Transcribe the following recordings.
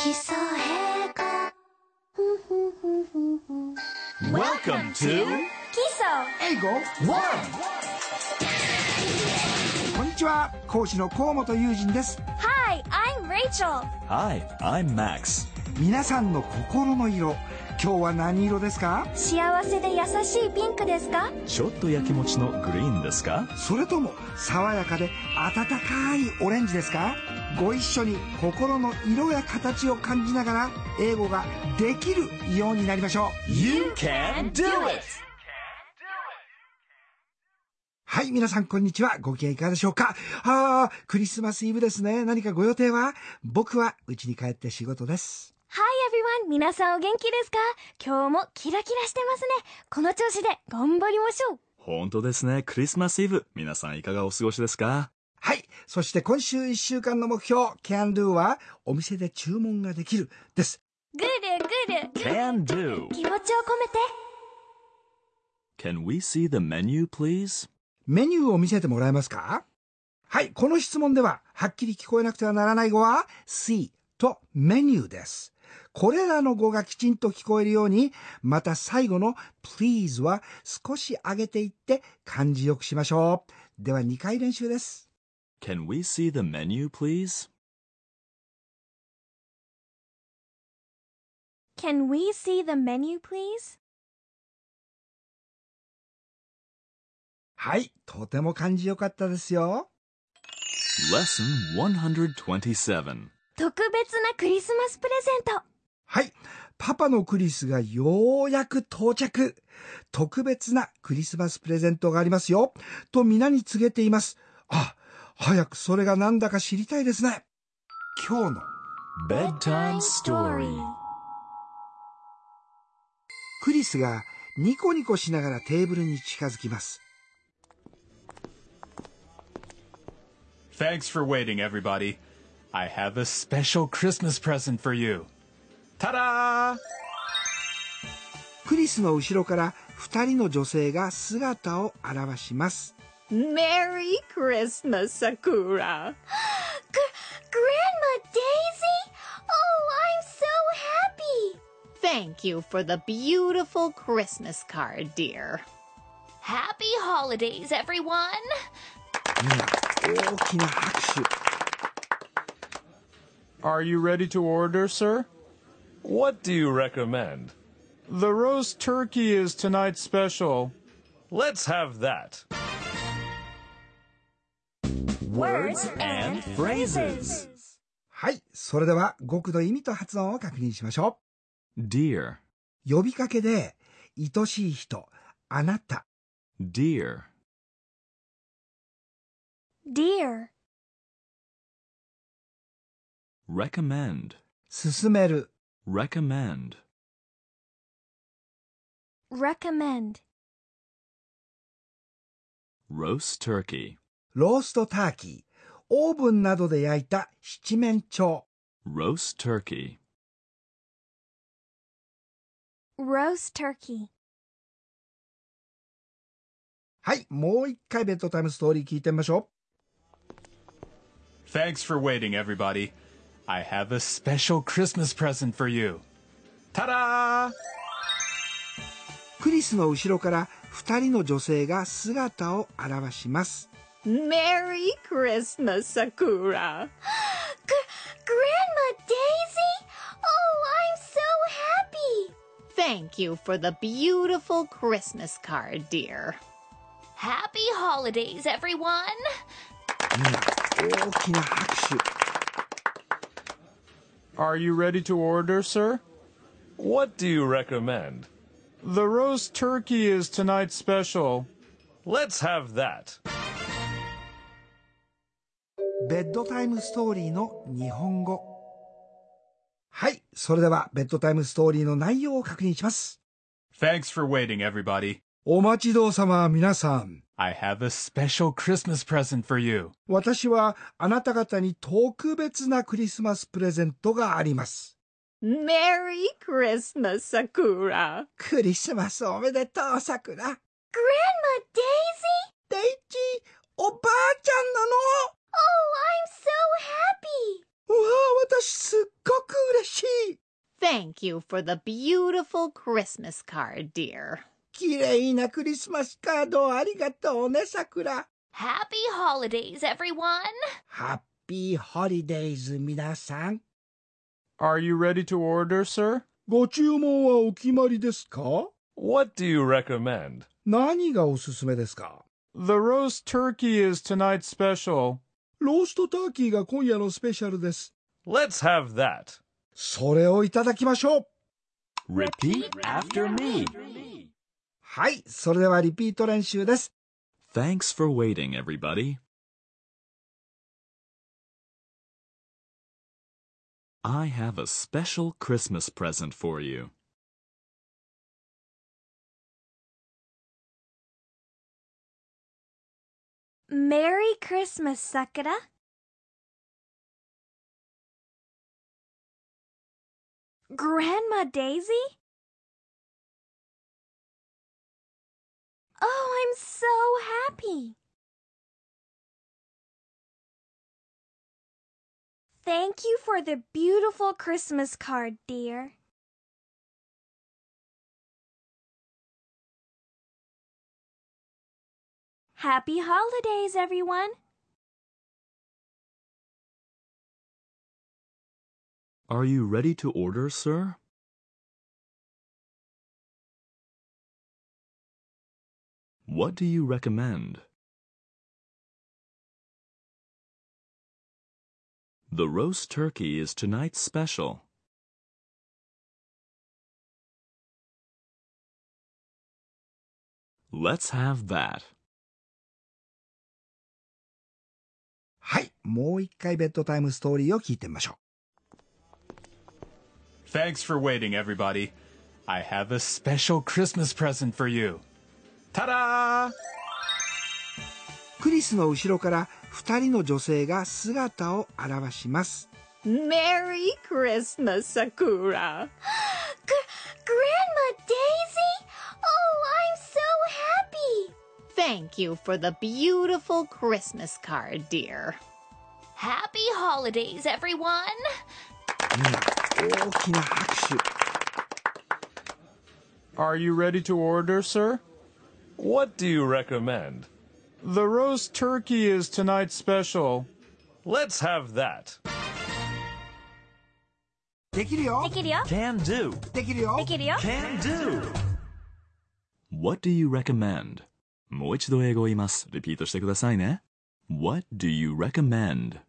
基礎英語 Welcome to 基礎英語 One. こんにちは講師の河本雄人です Hi, I'm Rachel. Hi, I'm Max. 皆さんの心の色今日は何色ですか？幸せで優しいピンクですか？ちょっとやきもちのグリーンですか？それとも爽やかで温かいオレンジですか？ご一緒に心の色や形を感じながら英語ができるようになりましょう You can do it! はい、皆さんこんにちは。ご機嫌いかがでしょうか？あー、クリスマスイブですね。何かご予定は？僕は家に帰って仕事です。Hi everyone 皆さんお元気ですか？今日もキラキラしてますねこの調子で頑張りましょう本当ですね。クリスマスイブ。皆さんいかがお過ごしですか？はい。そして今週1週間の目標、can do はお店で注文ができるです。グルグル Can do. 気持ちを込めて Can we see the menu, please? メニューを見せてもらえますか？はい。この質問では、はっきり聞こえなくてはならない語は see とメニューです。これらの語がきちんと聞こえるように、また最後の please は少し上げていって感じよくしましょう。では2回練習です。Can we see the menu, please? Can we see the menu please? はい。とても感じよかったですよ。Lesson 127. 特別なクリスマスプレゼントはい。パパのクリスがようやく到着。特別なクリスマスプレゼントがありますよ。と皆に告げています。あ、早くそれが何だか知りたいですね。今日の.クリスがニコニコしながらテーブルに近づきます。Thanks for waiting, everybody. I have a special Christmas present for you. Ta da! クリスの後ろから二人の女性が姿を現します。 Merry Christmas, Sakura. Grandma Daisy? Oh, I'm so happy! Thank you for the beautiful Christmas card, dear. Happy holidays, everyone! みんな大きな拍手。 Are you ready to order, sir? What do you recommend? The roast turkey is tonight's special. Let's have that. Words and phrases. はい。それでは語句の意味と発音を確認しましょ Dear, う。呼びかけで、愛しい人、あなた、dear, Dear, recommend, 勧める、 recommend, recommend, roast turkey, ローストターキー、オーブンなどで焼いた七面鳥。 roast turkey, roast turkey. はい。もう一回ベッドタイムストーリー聞いてみましょ Thanks for waiting, everybody. I have a special Christmas present for you. Ta da! う。クリスの後ろから二人の女性が姿を現します。 Merry Christmas, Sakura. Grandma Daisy? Oh, I'm so happy! Thank you for the beautiful Christmas card, dear. Happy holidays, everyone! みんな大きな拍手。 Are you ready to order, sir? What do you recommend? The roast turkey is tonight's special. Let's have that. ベッドタイムストーリーの日本語。はい。それでは、ベッドタイムストーリーの内容を確認します。 Thanks for waiting, everybody. お待ちどうさま、皆さん。I have a special Christmas present for you. 私はあなた方に特別なクリスマスプレゼントがあります。Merry Christmas, Sakura. クリスマスおめでとう、さくら。Grandma Daisy? デイジー、おばあちゃんなの Oh, I'm so happy! うわあ、私すっごく嬉し Thank you for the beautiful Christmas card, dear. 綺麗なクリスマスカードありがとうね、さくら。Happy holidays, everyone! ハッピーホリデイズ皆さん。Are you ready to order, sir? ご注文はお決まりですか What do you recommend? 何がおすすめですか The roast turkey is tonight's special. ローストターキーが今夜のスペシャルです。Let's have that. それをいただきましょう。Repeat after me. はい、それではリピート練習です。 Thanks for waiting, everybody. I have a special Christmas present for you. Merry Christmas, Sakura. Grandma Daisy? I'm so happy. Thank you for the beautiful Christmas card, dear. Happy holidays, everyone. Are you ready to order, sir? What do you recommend? The roast turkey is tonight's special. Let's have that. はい、もう一回ベッドタイムストーリーを聞いてみましょ Thanks for waiting, everybody. I have a special Christmas present for you. Ta-da! う。クリスの後ろから二人の女性が姿を現します。Merry Christmas, Sakura. Grandma Daisy? Oh, I'm so happy. Thank you for the beautiful Christmas card, dear. Happy holidays, everyone. 大きな拍手。Are you ready to order, sir? What do you recommend? The roast turkey is tonight's special. Let's have that. できるよできるよ Can do. できるよできるよ Can do. What do you recommend? もう一度英語を言います。リピートしてくださいね。What do you recommend?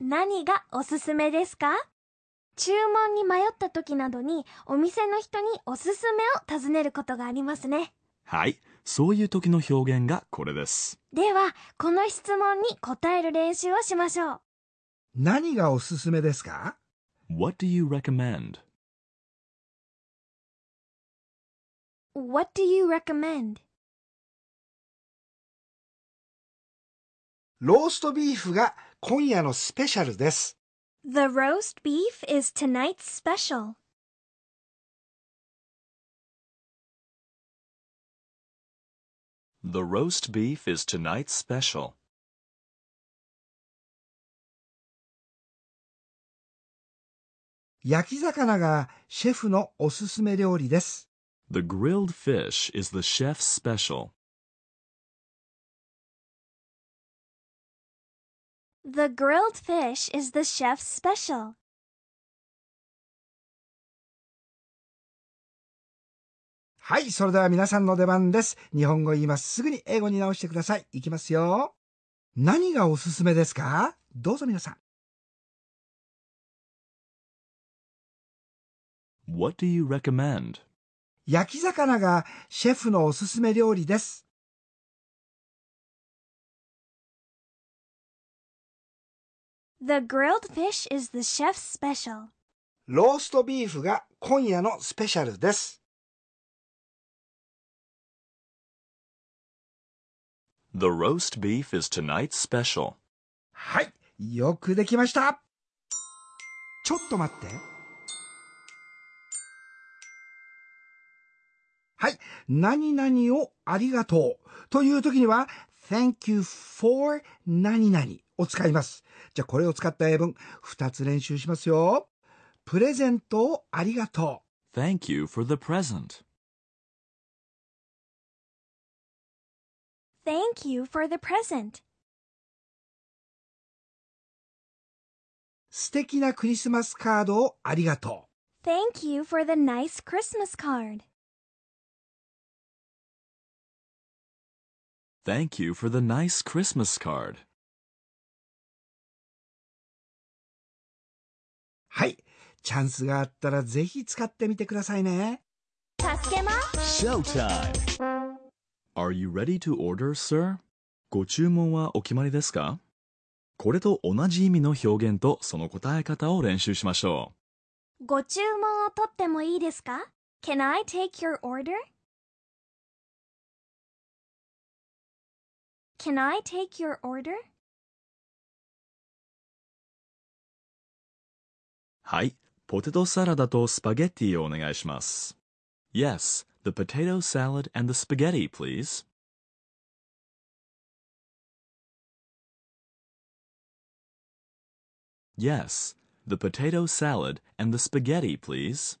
何がおすすめですか 注文に迷った時などにお店の人におすすめを尋ねることがありますね。はい。そういう時の表現がこれです。では、この質問に答える練習をしましょう。何がおすすめですか？What do you recommend? What do you recommend? ローストビーフが今夜のスペシャルです。The roast beef is tonight's special. The roast beef is tonight's special. 焼き魚がシェフのおすすめ料理です。The grilled fish is the chef's special. The grilled fish is the chef's special. はい、それでは皆さんの出番です。日本語言います。すぐに英語に直してください。いきますよ。何がおすすめですか？どうぞ皆さん。What do you recommend? 焼き魚がシェフのおすすめ料理です。The grilled fish is the chef's special. ローストビーフが今夜のスペシャルです。The roast beef is tonight's special. はい、よくできました。ちょっと待って。はい、何々をありがとうという時には Thank you for 何々を使います。じゃあこれを使った英文、2つ練習しますよ。プレゼントをありがと Thank you for the present. Thank you for the present. う。素敵なクリスマスカードをありがと Thank you for the nice Christmas card. Thank you for the nice Christmas card. はい。チャンスがあったらぜひ使ってみてくださいね。助けます Showtime! Are you ready to order, sir? ご注文はお決まりですか？これと同じ意味の表現とその答え方を練習しましょご注文を取ってもいいですか ?Can I take your order? Can I take your order? はい。ポテトサラダとスパゲッティをお願いします。Yes, the potato salad and the spaghetti, please. Yes, the potato salad and the spaghetti, please.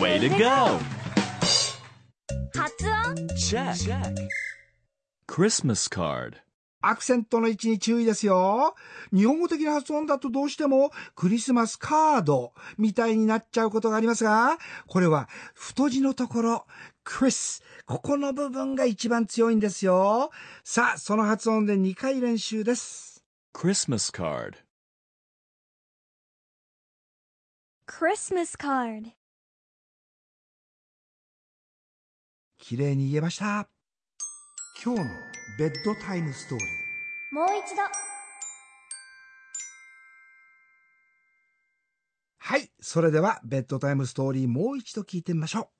Way to go! 発音？Check. Christmas card. アクセントの位置に注意ですよ。日本語的な発音だとどうしてもクリスマスカードみたいになっちゃうことがありますが、これは太字のところ、クリス。ここの部分が一番強いんですよ。さあ、その発音で2回練習です。Christmas card. Christmas card. 綺麗に言えました。今日のベッドタイムストーリー。もう一度。はい。それでは、ベッドタイムストーリーもう一度聞いてみましょ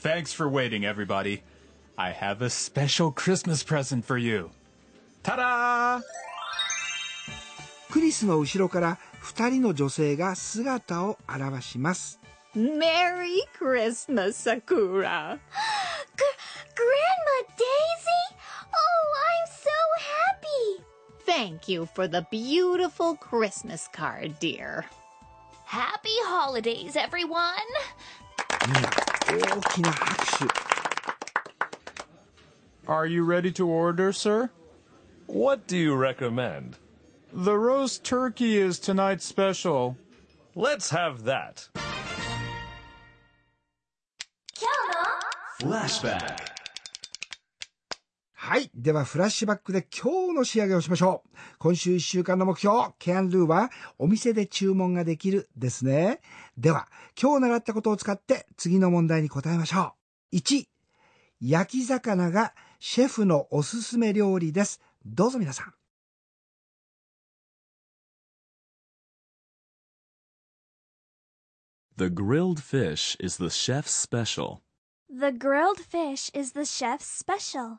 Thanks for waiting, everybody. I have a special Christmas present for you. Da! う。クリスの後ろから二人の女性が姿を現します。Merry Christmas, Sakura. Grandma Daisy? Oh, I'm so happy! Thank you for the beautiful Christmas card, dear. Happy holidays, everyone! 大きな拍手。 Are you ready to order, sir? What do you recommend? The roast turkey is tonight's special. Let's have that. はい。では、フラッシュバックで今日の仕上げをしましょう。今週1週間の目標、can do は、お店で注文ができるですね。では、今日習ったことを使って次の問題に答えましょう。1、焼き魚がシェフのおすすめ料理です。どうぞ皆さん。The grilled fish is the chef's special. The grilled fish is the chef's special.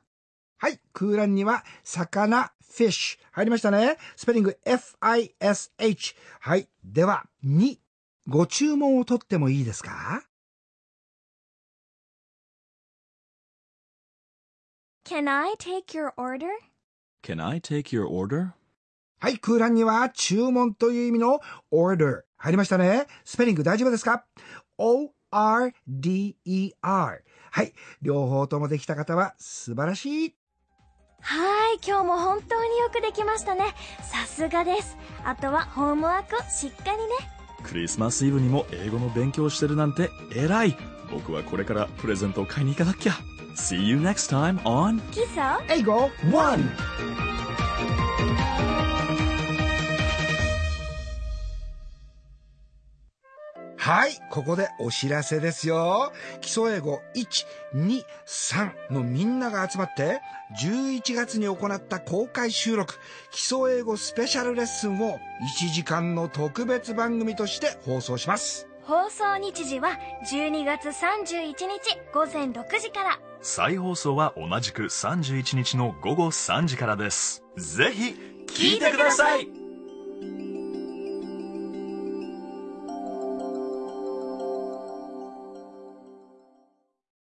はい。空欄には、魚、fish 入りましたね。スペリング F-I-S-H。はい。では、2、ご注文を取ってもいいですか Can I take your order? Can I take your order? はい。空欄には、注文という意味の order 入りましたね。スペリング大丈夫ですか ?O-R-D-E-R。はい。両方ともできた方は素晴らしい。はい、今日も本当によくできましたね。さすがです。あとはホームワークをしっかりね。クリスマスイブにも英語の勉強してるなんて偉い僕はこれからプレゼントを買いに行かなきゃ See you next time on 基礎英語 one! はい、ここでお知らせですよ。基礎英語1、2、3のみんなが集まって、11月に行った公開収録、基礎英語スペシャルレッスンを1時間の特別番組として放送します。放送日時は12月31日午前6時から。再放送は同じく31日の午後3時からですぜひ聞いてください